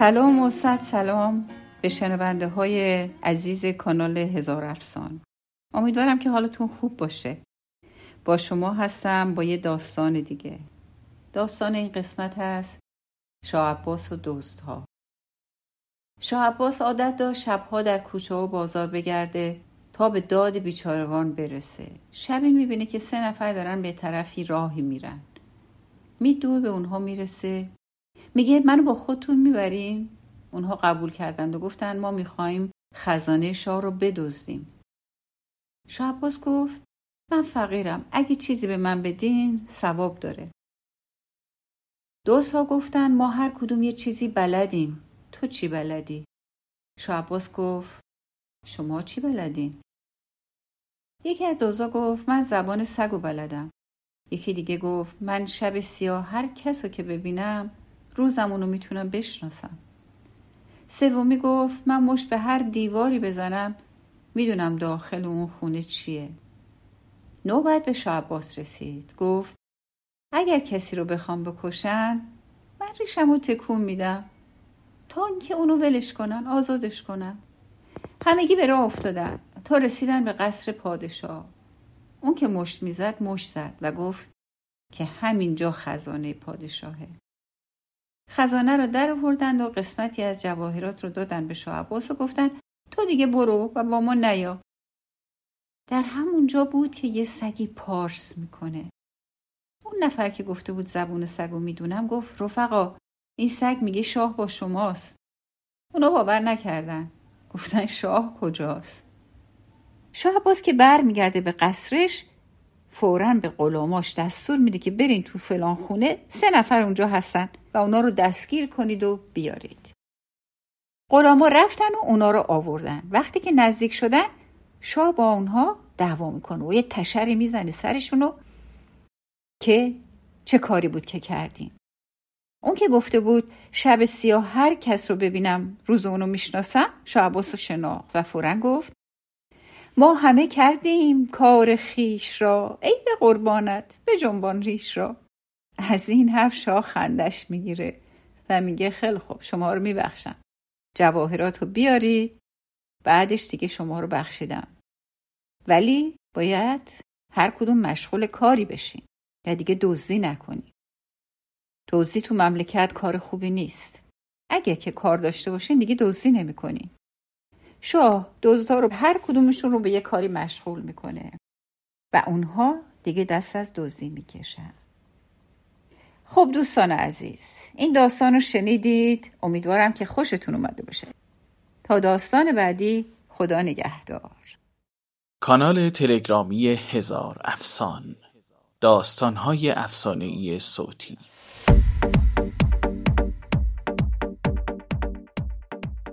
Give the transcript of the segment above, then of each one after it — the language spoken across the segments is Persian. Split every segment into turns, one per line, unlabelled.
سلام و صد سلام به شنونده های عزیز کانال هزار افسان. امیدوارم که حالتون خوب باشه. با شما هستم با یه داستان دیگه. داستان این قسمت هست شاه عباس و دوستها شاه عباس عادت داشت شبها در کوچه و بازار بگرده تا به داد بیچارگان برسه. شبی می‌بینه که سه نفر دارن به طرفی راهی میرن. میدوه به اونها می‌رسه. میگه منو با خودتون می‌برین؟ اونها قبول کردند و گفتن ما می‌خواهیم خزانه شاه رو بدزدیم. شاه عباس گفت من فقیرم اگه چیزی به من بدین ثواب داره. دوست ها گفتن ما هر کدوم یه چیزی بلدیم. تو چی بلدی؟ شاه عباس گفت شما چی بلدین؟ یکی از دوزا گفت من زبان سگو بلدم. یکی دیگه گفت من شب سیاه هر کس که ببینم روزمونو می‌تونم بشناسم. سومی گفت من مش به هر دیواری بزنم می‌دونم داخل اون خونه چیه. نوبت به شاه عباس رسید. گفت اگر کسی رو بخوام بکشن من ریشم رو تکون میدم. تا اینکه اونو ولش کنن آزادش کنن همگی به راه افتادن. تا رسیدن به قصر پادشاه. اون که مشت می‌زد مشت زد و گفت که همینجا خزانه پادشاهه. خزانه رو در آوردند و قسمتی از جواهرات رو دادن به شاه عباس و گفتن تو دیگه برو و با ما نیا. در همونجا بود که یه سگی پارس می‌کنه. اون نفر که گفته بود زبون سگو می‌دونم گفت رفقا این سگ میگه شاه با شماست. اونا باور نکردن. گفتن شاه کجاست؟ شاه عباس که بر میگرده به قصرش فورا به غلاماش دستور میده که برین تو فلان خونه سه نفر اونجا هستن و اونا رو دستگیر کنید و بیارید. غلاما رفتن و اونا رو آوردن. وقتی که نزدیک شدن شاه با اونها دعوا می‌کنه و یه تشری می‌زنه سرشونو که چه کاری بود که کردیم. اون که گفته بود شب سیاه هر کس رو ببینم روز اونو می‌شناسم شاه عباس شناخت و فورا گفت ما همه کردیم کار خیش را. ای به قربانت به جنبان ریش را. از این حرف شاه خندش می‌گیره و میگه خیلی خوب شما رو میبخشم. جواهرات رو بیارید. بعدش دیگه شما رو بخشیدم. ولی باید هر کدوم مشغول کاری بشین و دیگه دزدی نکنی. دزدی تو مملکت کار خوبی نیست. اگه که کار داشته باشین دیگه دزدی نمی‌کنین شاه دزدا رو هر کدومشون رو به یه کاری مشغول می‌کنه. و اونها دیگه دست از دزدی می‌کشن. خب دوستان عزیز این داستان رو شنیدید؟ امیدوارم که خوشتون اومده باشه. تا داستان بعدی خدا نگهدار.
کانال تلگرامی هزار افسان داستانهای ای صوتی.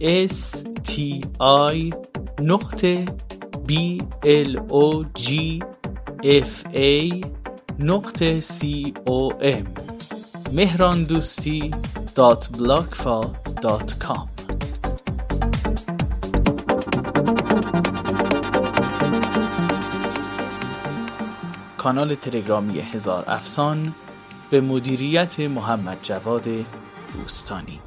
s t i نقطه b l o g f a نقطه c o m. مهران دوستی dot بلاگفا dot com کانال تلگرامی هزار افسان به مدیریت محمد جواد دوستانی.